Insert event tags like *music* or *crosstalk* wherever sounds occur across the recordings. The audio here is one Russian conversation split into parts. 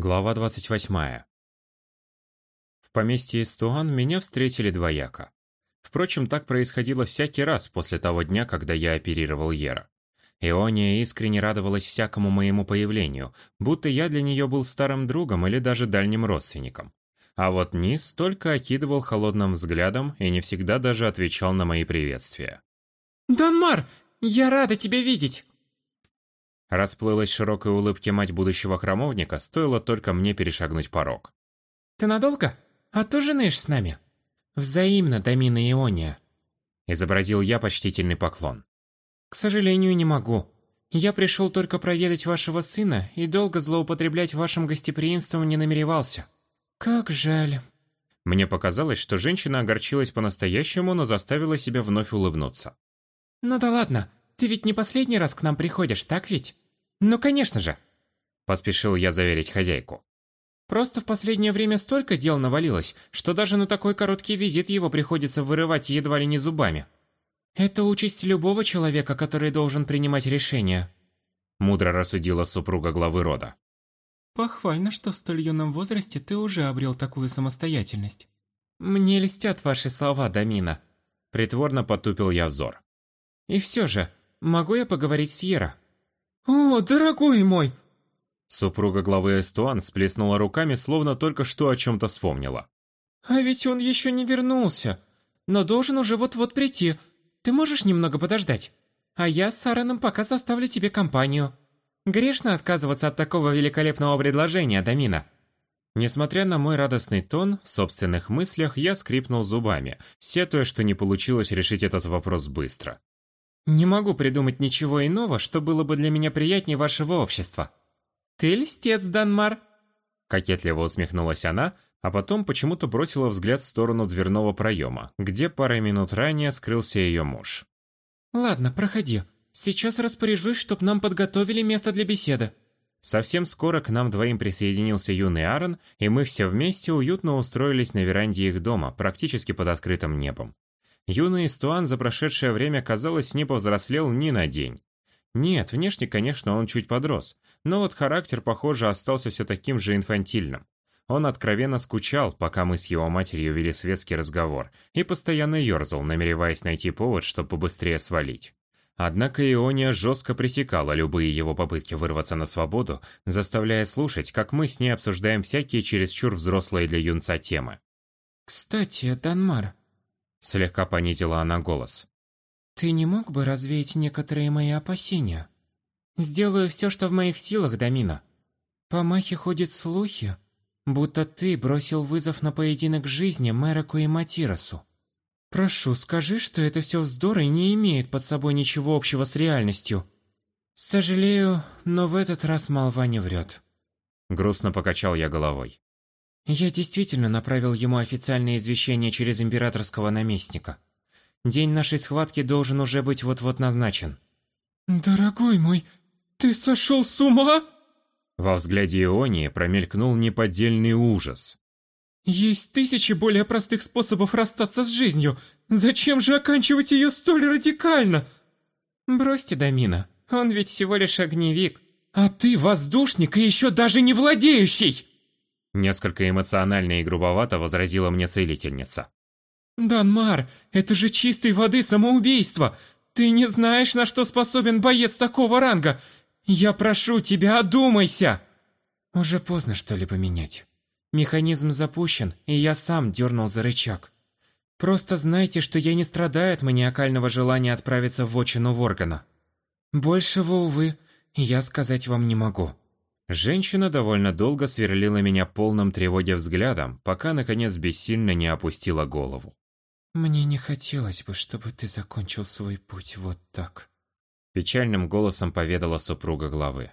Глава 28. В поместье Истуан меня встретили двояко. Впрочем, так происходило всякий раз после того дня, когда я оперировал Ера. Иония искренне радовалась всякому моему появлению, будто я для нее был старым другом или даже дальним родственником. А вот Низ только окидывал холодным взглядом и не всегда даже отвечал на мои приветствия. «Данмар, я рада тебя видеть!» Расплылась широкой улыбке мать будущего храмовника, стоило только мне перешагнуть порог. «Ты надолго? А то женаешь с нами?» «Взаимно, Дамина Иония», – изобразил я почтительный поклон. «К сожалению, не могу. Я пришел только проведать вашего сына и долго злоупотреблять вашим гостеприимством не намеревался. Как жаль». Мне показалось, что женщина огорчилась по-настоящему, но заставила себя вновь улыбнуться. «Ну да ладно, ты ведь не последний раз к нам приходишь, так ведь? Ну, конечно же. Поспешил я заверить хозяйку. Просто в последнее время столько дел навалилось, что даже на такой короткий визит его приходится вырывать едва ли не зубами. Это участь любого человека, который должен принимать решения. Мудро рассудила супруга главы рода. Похвально, что в столь юном возрасте ты уже обрел такую самостоятельность. Мне льстят ваши слова, Дамина. Притворно потупил я взор. И все же, Могу я поговорить с Ера?» «О, дорогой мой!» Супруга главы Эстуан сплеснула руками, словно только что о чем-то вспомнила. «А ведь он еще не вернулся, но должен уже вот-вот прийти. Ты можешь немного подождать? А я с Сараном пока составлю тебе компанию. Грешно отказываться от такого великолепного предложения, Дамина». Несмотря на мой радостный тон, в собственных мыслях я скрипнул зубами, сетуя, что не получилось решить этот вопрос быстро. Не могу придумать ничего иного, что было бы для меня приятнее вашего общества. Ты льстец, Данмар. Кокетливо усмехнулась она, а потом почему-то бросила взгляд в сторону дверного проема, где пару минут ранее скрылся ее муж. Ладно, проходи. Сейчас распоряжусь, чтоб нам подготовили место для беседы. Совсем скоро к нам двоим присоединился юный Аарон, и мы все вместе уютно устроились на веранде их дома, практически под открытым небом. Юный Истуан за прошедшее время, казалось, не повзрослел ни на день. Нет, внешне, конечно, он чуть подрос, но вот характер, похоже, остался все таким же инфантильным. Он откровенно скучал, пока мы с его матерью вели светский разговор, и постоянно ерзал, намереваясь найти повод, чтобы побыстрее свалить. Однако Иония жестко пресекала любые его попытки вырваться на свободу, заставляя слушать, как мы с ней обсуждаем всякие чересчур взрослые для юнца темы. «Кстати, Данмар, Слегка понизила она голос. «Ты не мог бы развеять некоторые мои опасения? Сделаю все, что в моих силах, Дамина. По Махе ходят слухи, будто ты бросил вызов на поединок жизни Мэроку и Матиросу. Прошу, скажи, что это все вздор и не имеет под собой ничего общего с реальностью. Сожалею, но в этот раз молва не врет». Грустно покачал я головой. Я действительно направил ему официальное извещение через императорского наместника. День нашей схватки должен уже быть вот-вот назначен. Дорогой мой, ты сошел с ума? Во взгляде Ионии промелькнул неподдельный ужас. Есть тысячи более простых способов расстаться с жизнью. Зачем же оканчивать ее столь радикально? Бросьте, Дамина, он ведь всего лишь огневик. А ты воздушник и еще даже не владеющий! Несколько эмоционально и грубовато возразила мне целительница. «Данмар, это же чистой воды самоубийство! Ты не знаешь, на что способен боец такого ранга! Я прошу тебя, одумайся!» Уже поздно что-либо менять. Механизм запущен, и я сам дернул за рычаг. Просто знайте, что я не страдаю от маниакального желания отправиться в отчину Воргана. Большего, увы, я сказать вам не могу. Женщина довольно долго сверлила меня полным тревоги взглядом, пока, наконец, бессильно не опустила голову. «Мне не хотелось бы, чтобы ты закончил свой путь вот так», печальным голосом поведала супруга главы.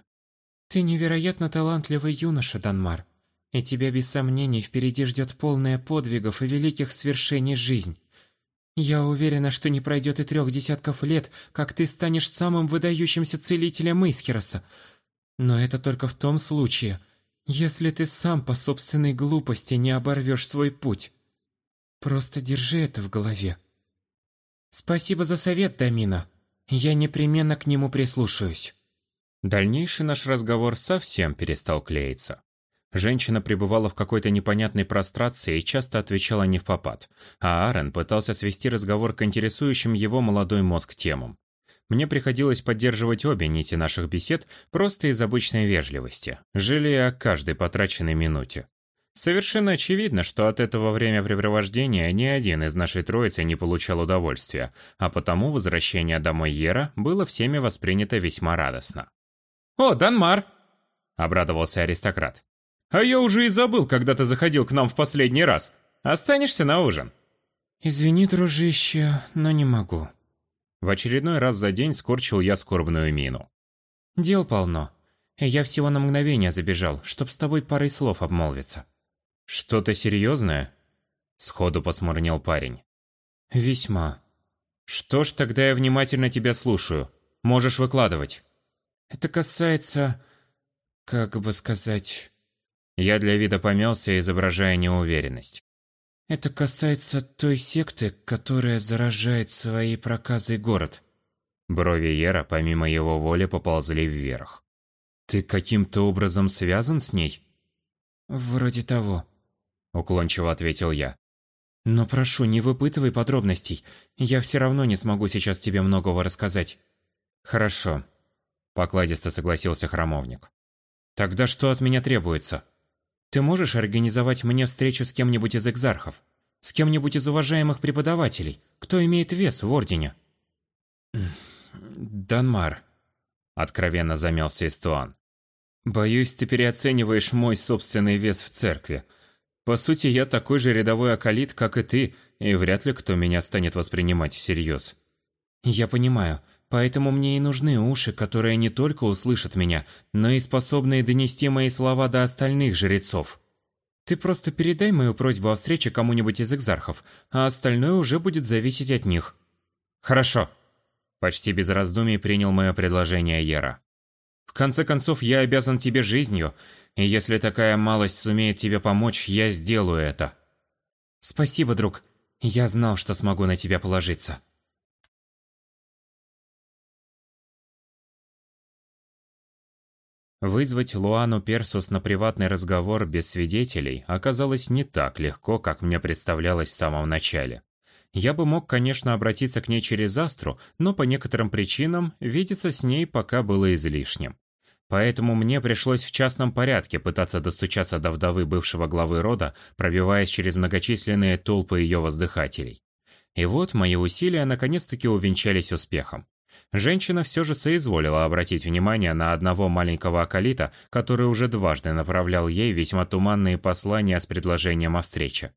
«Ты невероятно талантливый юноша, Данмар, и тебя без сомнений впереди ждет полная подвигов и великих свершений жизнь. Я уверена, что не пройдет и трех десятков лет, как ты станешь самым выдающимся целителем Исхероса, но это только в том случае, если ты сам по собственной глупости не оборвешь свой путь. Просто держи это в голове. Спасибо за совет, Дамина. Я непременно к нему прислушаюсь. Дальнейший наш разговор совсем перестал клеиться. Женщина пребывала в какой-то непонятной прострации и часто отвечала не в попад, а Аарон пытался свести разговор к интересующим его молодой мозг темам. Мне приходилось поддерживать обе нити наших бесед просто из обычной вежливости, жалея о каждой потраченной минуте. Совершенно очевидно, что от этого времяпрепровождения ни один из нашей троицы не получал удовольствия, а потому возвращение домой Ера было всеми воспринято весьма радостно. «О, Данмар!» – обрадовался аристократ. «А я уже и забыл, когда ты заходил к нам в последний раз. Останешься на ужин?» «Извини, дружище, но не могу». В очередной раз за день скорчил я скорбную мину. «Дел полно. Я всего на мгновение забежал, чтоб с тобой парой слов обмолвиться». «Что-то серьезное?» Сходу посмурнел парень. «Весьма». «Что ж, тогда я внимательно тебя слушаю. Можешь выкладывать». «Это касается... как бы сказать...» Я для вида помялся, изображая неуверенность. «Это касается той секты, которая заражает своей проказой город». Брови Ера, помимо его воли, поползли вверх. «Ты каким-то образом связан с ней?» «Вроде того», уклончиво ответил я. Но прошу, не выпытывай подробностей. Я все равно не смогу сейчас тебе многого рассказать. Хорошо, покладисто согласился храмовник. Тогда что от меня требуется? Ты можешь организовать мне встречу с кем-нибудь из экзархов? С кем-нибудь из уважаемых преподавателей? Кто имеет вес в Ордене?» «Данмар», — откровенно замялся Истуан. «Боюсь, ты переоцениваешь мой собственный вес в церкви. По сути, я такой же рядовой акалит, как и ты, и вряд ли кто меня станет воспринимать всерьез. Я понимаю, поэтому мне и нужны уши, которые не только услышат меня, но и способные донести мои слова до остальных жрецов. Ты просто передай мою просьбу о встрече кому-нибудь из экзархов, а остальное уже будет зависеть от них. Хорошо. Почти без раздумий принял мое предложение Ера. В конце концов, я обязан тебе жизнью, и если такая малость сумеет тебе помочь, я сделаю это. Спасибо, друг. Я знал, что смогу на тебя положиться. Вызвать Луану Персус на приватный разговор без свидетелей оказалось не так легко, как мне представлялось в самом начале. Я бы мог, конечно, обратиться к ней через Астру, но по некоторым причинам видеться с ней пока было излишним. Поэтому мне пришлось в частном порядке пытаться достучаться до вдовы бывшего главы рода, пробиваясь через многочисленные толпы ее воздыхателей. И вот мои усилия наконец-таки увенчались успехом. Женщина все же соизволила обратить внимание на одного маленького акалита, который уже дважды направлял ей весьма туманные послания с предложением о встрече.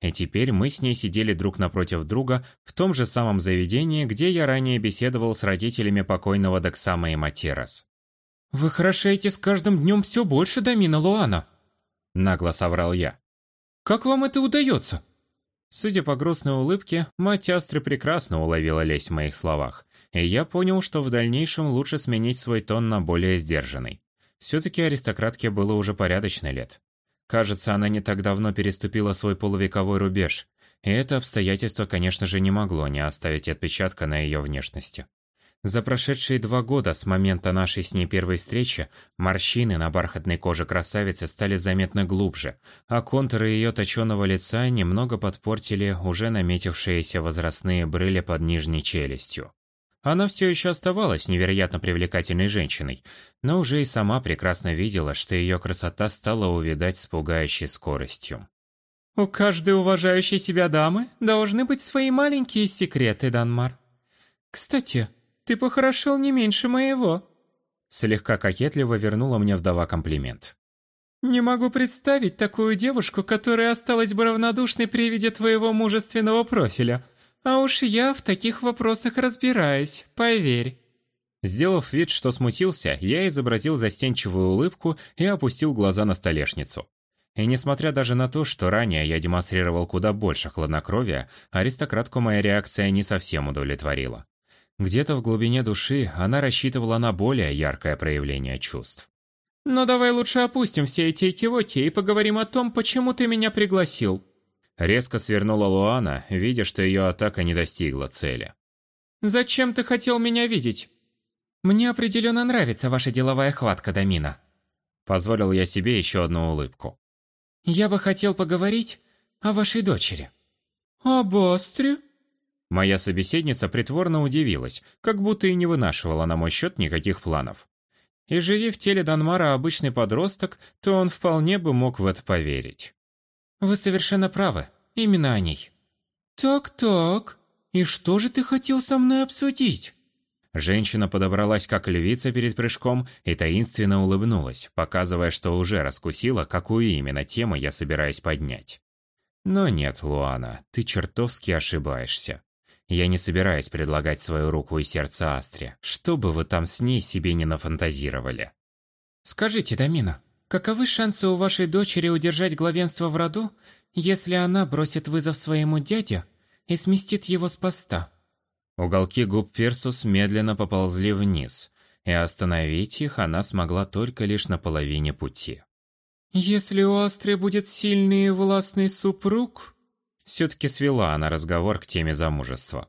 И теперь мы с ней сидели друг напротив друга в том же самом заведении, где я ранее беседовал с родителями покойного Дексама и Матерас. «Вы хорошеете с каждым днем все больше, Дамина Луана!» Нагло соврал я. «Как вам это удается?» Судя по грустной улыбке, мать Астры прекрасно уловила лесть в моих словах, и я понял, что в дальнейшем лучше сменить свой тон на более сдержанный. Все-таки аристократке было уже порядочно лет. Кажется, она не так давно переступила свой полувековой рубеж, и это обстоятельство, конечно же, не могло не оставить отпечатка на ее внешности. За прошедшие два года с момента нашей с ней первой встречи морщины на бархатной коже красавицы стали заметно глубже, а контуры ее точеного лица немного подпортили уже наметившиеся возрастные брыли под нижней челюстью. Она все еще оставалась невероятно привлекательной женщиной, но уже и сама прекрасно видела, что ее красота стала увядать с пугающей скоростью. «У каждой уважающей себя дамы должны быть свои маленькие секреты, Данмар. Кстати, ты похорошел не меньше моего». Слегка кокетливо вернула мне вдова комплимент. «Не могу представить такую девушку, которая осталась бы равнодушной при виде твоего мужественного профиля. А уж я в таких вопросах разбираюсь, поверь». Сделав вид, что смутился, я изобразил застенчивую улыбку и опустил глаза на столешницу. И несмотря даже на то, что ранее я демонстрировал куда больше хладнокровия, аристократку моя реакция не совсем удовлетворила. Где-то в глубине души она рассчитывала на более яркое проявление чувств. «Но давай лучше опустим все эти экивоки и поговорим о том, почему ты меня пригласил». Резко свернула Луана, видя, что ее атака не достигла цели. «Зачем ты хотел меня видеть?» «Мне определенно нравится ваша деловая хватка, Дамина». Позволил я себе еще одну улыбку. «Я бы хотел поговорить о вашей дочери». «Об Астре?» Моя собеседница притворно удивилась, как будто и не вынашивала на мой счет никаких планов. И живи в теле Данмара обычный подросток, то он вполне бы мог в это поверить. «Вы совершенно правы. Именно о ней». «Так-так. И что же ты хотел со мной обсудить?» Женщина подобралась как львица перед прыжком и таинственно улыбнулась, показывая, что уже раскусила, какую именно тему я собираюсь поднять. Но нет, Луана, ты чертовски ошибаешься. Я не собираюсь предлагать свою руку и сердце Астре, что бы вы там с ней себе не нафантазировали. Скажите, Дамина, каковы шансы у вашей дочери удержать главенство в роду, если она бросит вызов своему дяде и сместит его с поста? Уголки губ Персус медленно поползли вниз, и остановить их она смогла только лишь на половине пути. «Если у Астры будет сильный и властный супруг...» Все-таки свела она разговор к теме замужества.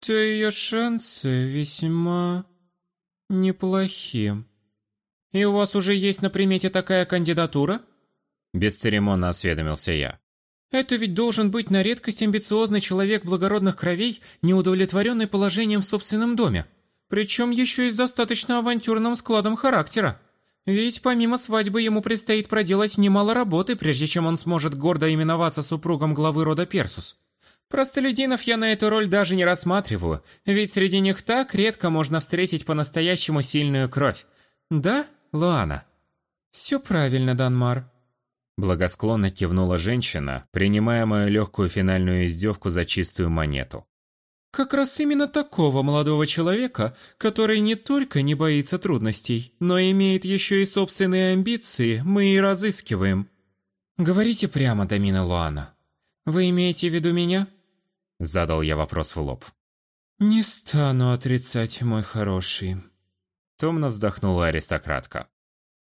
«То ее шансы весьма... неплохи». «И у вас уже есть на примете такая кандидатура?» Бесцеремонно осведомился я. Это ведь должен быть на редкость амбициозный человек благородных кровей, неудовлетворенный положением в собственном доме. Причем еще и с достаточно авантюрным складом характера. Ведь помимо свадьбы ему предстоит проделать немало работы, прежде чем он сможет гордо именоваться супругом главы рода Персус. Простолюдинов я на эту роль даже не рассматриваю, ведь среди них так редко можно встретить по-настоящему сильную кровь. Да, Луана? Все правильно, Данмар. Благосклонно кивнула женщина, принимая мою легкую финальную издевку за чистую монету. Как раз именно такого молодого человека, который не только не боится трудностей, но имеет еще и собственные амбиции, мы и разыскиваем. Говорите прямо, Дамина Луана. Вы имеете в виду меня? Задал я вопрос в лоб. Не стану отрицать, мой хороший. Томно вздохнула аристократка.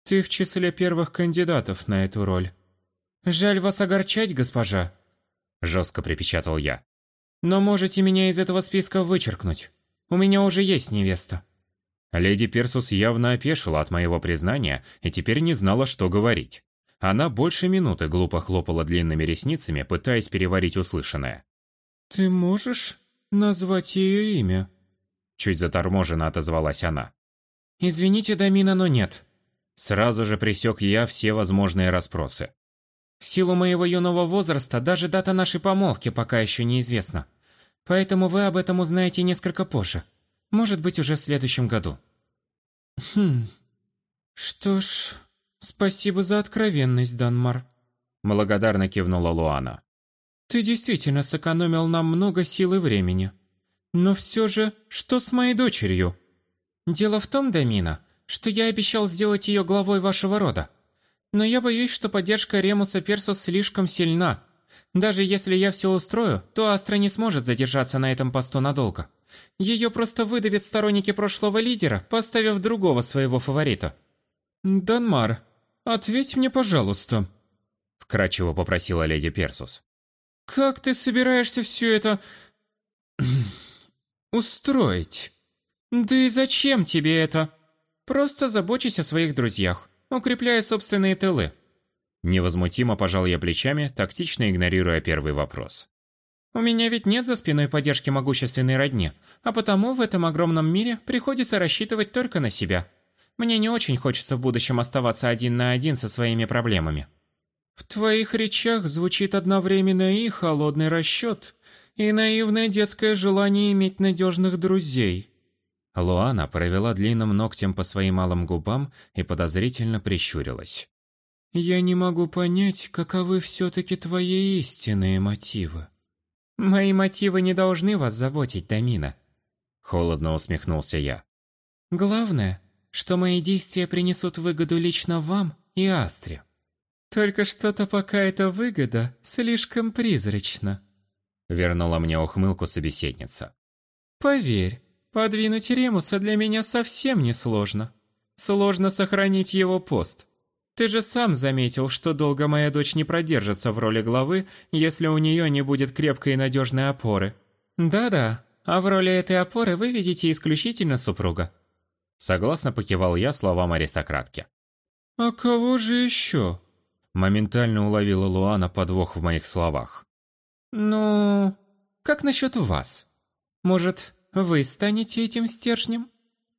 Ты в числе первых кандидатов на эту роль. Жаль вас огорчать, госпожа. Жестко припечатал я. Но можете меня из этого списка вычеркнуть. У меня уже есть невеста. Леди Персус явно опешила от моего признания и теперь не знала, что говорить. Она больше минуты глупо хлопала длинными ресницами, пытаясь переварить услышанное. «Ты можешь назвать ее имя?» Чуть заторможенно отозвалась она. «Извините, Дамина, но нет. Сразу же пресек я все возможные расспросы. В силу моего юного возраста даже дата нашей помолвки пока еще неизвестна. Поэтому вы об этом узнаете несколько позже. Может быть, уже в следующем году. Хм. Что ж, спасибо за откровенность, Данмар. Благодарно кивнула Луана. Ты действительно сэкономил нам много сил и времени. Но все же, что с моей дочерью? Дело в том, Дамина, что я обещал сделать ее главой вашего рода. Но я боюсь, что поддержка Ремуса Персус слишком сильна. Даже если я все устрою, то Астра не сможет задержаться на этом посту надолго. Ее просто выдавят сторонники прошлого лидера, поставив другого своего фаворита. «Данмар, ответь мне, пожалуйста», — вкратчиво попросила леди Персус. «Как ты собираешься все это... *clears throat* устроить? Да и зачем тебе это?» Просто забочусь о своих друзьях, укрепляя собственные тылы. Невозмутимо пожал я плечами, тактично игнорируя первый вопрос. У меня ведь нет за спиной поддержки могущественной родни, а потому в этом огромном мире приходится рассчитывать только на себя. Мне не очень хочется в будущем оставаться один на один со своими проблемами. В твоих речах звучит одновременно и холодный расчет, и наивное детское желание иметь надежных друзей. Луана провела длинным ногтем по своим малым губам и подозрительно прищурилась. «Я не могу понять, каковы все-таки твои истинные мотивы». «Мои мотивы не должны вас заботить, Дамина», — холодно усмехнулся я. «Главное, что мои действия принесут выгоду лично вам и Астре». «Только что-то пока эта выгода слишком призрачна», — вернула мне ухмылку собеседница. «Поверь, Подвинуть Ремуса для меня совсем не сложно. Сложно сохранить его пост. Ты же сам заметил, что долго моя дочь не продержится в роли главы, если у нее не будет крепкой и надежной опоры. Да-да, а в роли этой опоры вы видите исключительно супруга. Согласно покивал я словам аристократки. «А кого же еще?» Моментально уловила Луана подвох в моих словах. «Ну, как насчет вас? Может, вы станете этим стержнем?»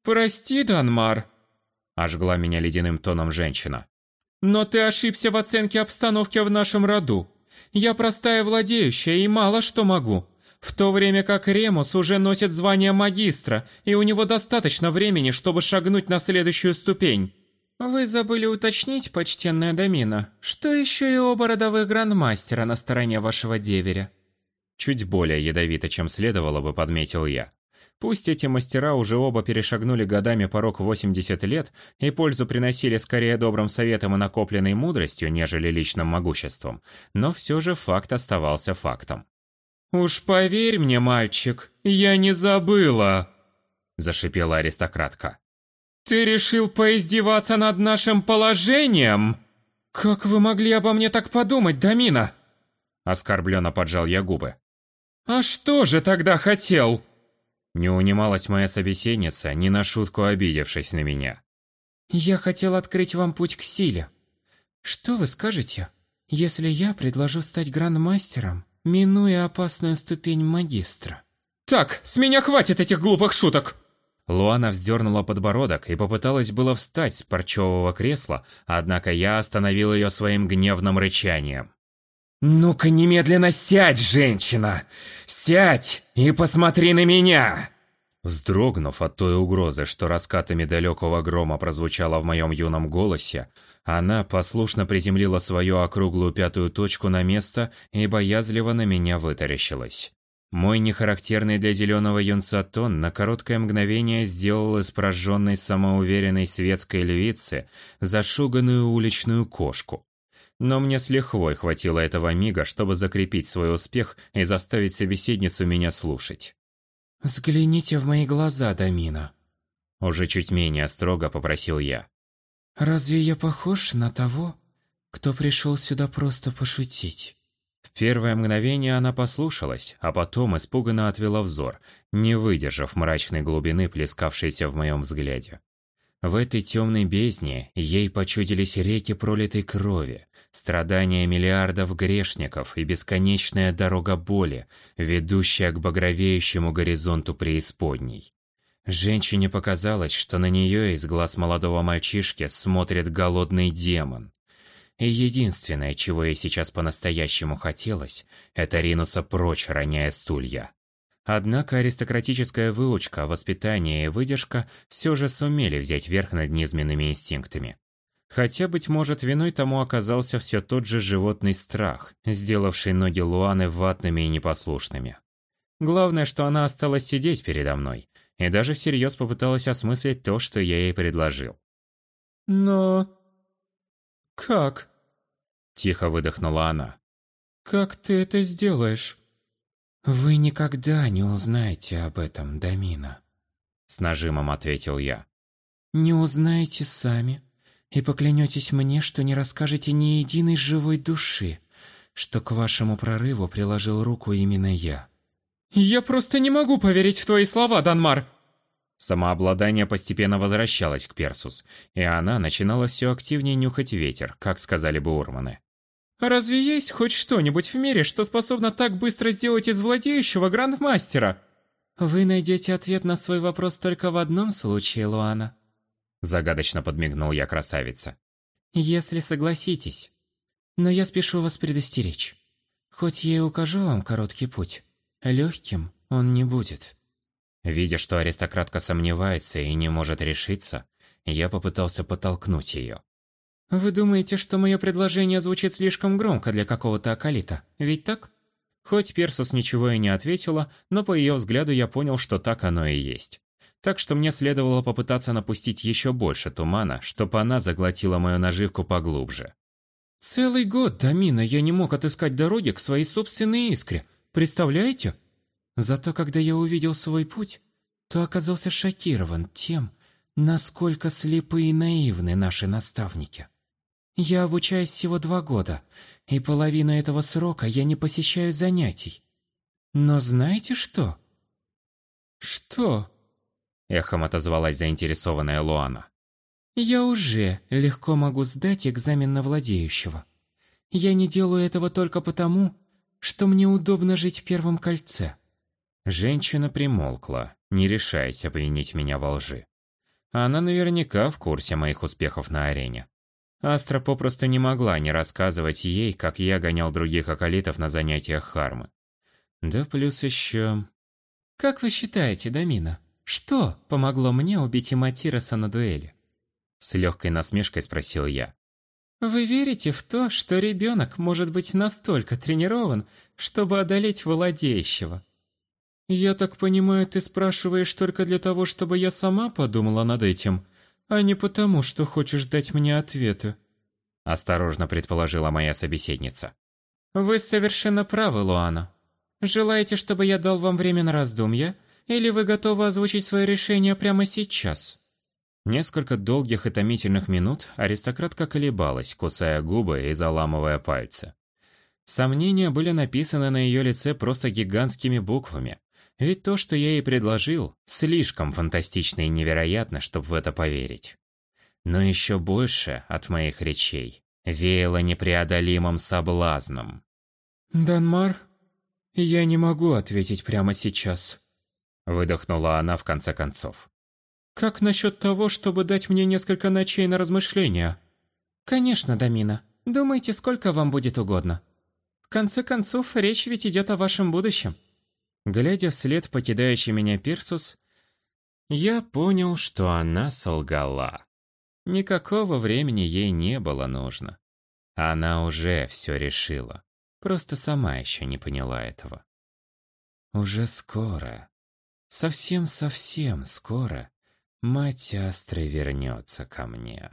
«Прости, Данмар», – ожгла меня ледяным тоном женщина. «Но ты ошибся в оценке обстановки в нашем роду. Я простая владеющая и мало что могу. В то время как Ремус уже носит звание магистра, и у него достаточно времени, чтобы шагнуть на следующую ступень». «Вы забыли уточнить, почтенная Домина, что еще и оба грандмастера на стороне вашего деверя?» Чуть более ядовито, чем следовало бы, подметил я. Пусть эти мастера уже оба перешагнули годами порог 80 лет и пользу приносили скорее добрым советом и накопленной мудростью, нежели личным могуществом, но все же факт оставался фактом. «Уж поверь мне, мальчик, я не забыла!» – зашипела аристократка. «Ты решил поиздеваться над нашим положением? Как вы могли обо мне так подумать, Дамина?» Оскорбленно поджал я губы. «А что же тогда хотел?» Не унималась моя собеседница, не на шутку обидевшись на меня. «Я хотел открыть вам путь к силе. Что вы скажете, если я предложу стать грандмастером, минуя опасную ступень магистра?» «Так, с меня хватит этих глупых шуток!» Луана вздернула подбородок и попыталась было встать с парчевого кресла, однако я остановил ее своим гневным рычанием. «Ну-ка немедленно сядь, женщина! Сядь и посмотри на меня!» Вздрогнув от той угрозы, что раскатами далекого грома прозвучала в моем юном голосе, она послушно приземлила свою округлую пятую точку на место и боязливо на меня вытаращилась. Мой нехарактерный для зеленого юнца тон на короткое мгновение сделал из прожженной самоуверенной светской львицы зашуганную уличную кошку. Но мне с лихвой хватило этого мига, чтобы закрепить свой успех и заставить собеседницу меня слушать. «Взгляните в мои глаза, Дамина», – уже чуть менее строго попросил я. «Разве я похож на того, кто пришел сюда просто пошутить?» В первое мгновение она послушалась, а потом испуганно отвела взор, не выдержав мрачной глубины, плескавшейся в моем взгляде. В этой темной бездне ей почудились реки пролитой крови, страдания миллиардов грешников и бесконечная дорога боли, ведущая к багровеющему горизонту преисподней. Женщине показалось, что на нее из глаз молодого мальчишки смотрит голодный демон. И единственное, чего ей сейчас по-настоящему хотелось, это ринуться прочь, роняя стулья. Однако аристократическая выучка, воспитание и выдержка все же сумели взять верх над низменными инстинктами. Хотя, быть может, виной тому оказался все тот же животный страх, сделавший ноги Луаны ватными и непослушными. Главное, что она осталась сидеть передо мной, и даже всерьез попыталась осмыслить то, что я ей предложил. «Но... как?» Тихо выдохнула она. «Как ты это сделаешь?» «Вы никогда не узнаете об этом, Дамина», — с нажимом ответил я. «Не узнаете сами и поклянетесь мне, что не расскажете ни единой живой души, что к вашему прорыву приложил руку именно я». «Я просто не могу поверить в твои слова, Данмар!» Самообладание постепенно возвращалось к Персус, и она начинала все активнее нюхать ветер, как сказали бы урманы. Разве есть хоть что-нибудь в мире, что способно так быстро сделать из владеющего грандмастера? Вы найдете ответ на свой вопрос только в одном случае, Луана. Загадочно подмигнул я красавице. Если согласитесь. Но я спешу вас предостеречь. Хоть я и укажу вам короткий путь, легким он не будет. Видя, что аристократка сомневается и не может решиться, я попытался подтолкнуть ее. Вы думаете, что мое предложение звучит слишком громко для какого-то акалита, ведь так? Хоть Персус ничего и не ответила, но по ее взгляду я понял, что так оно и есть. Так что мне следовало попытаться напустить еще больше тумана, чтобы она заглотила мою наживку поглубже. Целый год, Дамина, я не мог отыскать дороги к своей собственной искре. Представляете? Зато когда я увидел свой путь, то оказался шокирован тем, насколько слепы и наивны наши наставники. Я обучаюсь всего два года, и половину этого срока я не посещаю занятий. Но знаете что? Что? Эхом отозвалась заинтересованная Луана. Я уже легко могу сдать экзамен на владеющего. Я не делаю этого только потому, что мне удобно жить в первом кольце. Женщина примолкла, не решаясь обвинить меня во лжи. Она наверняка в курсе моих успехов на арене. Астра попросту не могла не рассказывать ей, как я гонял других околитов на занятиях Хармы. Да плюс еще... «Как вы считаете, Дамина, что помогло мне убить Иматироса на дуэли?» С легкой насмешкой спросил я. «Вы верите в то, что ребенок может быть настолько тренирован, чтобы одолеть владеющего?» «Я так понимаю, ты спрашиваешь только для того, чтобы я сама подумала над этим, а не потому, что хочешь дать мне ответы», — осторожно предположила моя собеседница. «Вы совершенно правы, Луана. Желаете, чтобы я дал вам время на раздумья, или вы готовы озвучить свое решение прямо сейчас?» Несколько долгих и томительных минут аристократка колебалась, кусая губы и заламывая пальцы. Сомнения были написаны на ее лице просто гигантскими буквами, ведь то, что я ей предложил, слишком фантастично и невероятно, чтобы в это поверить. Но еще больше от моих речей веяло непреодолимым соблазном. «Данмар, я не могу ответить прямо сейчас», — выдохнула она в конце концов. «Как насчет того, чтобы дать мне несколько ночей на размышления?» «Конечно, Дамина. Думайте, сколько вам будет угодно. В конце концов, речь ведь идет о вашем будущем». Глядя вслед покидающий меня Пирсус, я понял, что она солгала. Никакого времени ей не было нужно. Она уже все решила, просто сама еще не поняла этого. Уже скоро, совсем-совсем скоро, мать Астры вернется ко мне.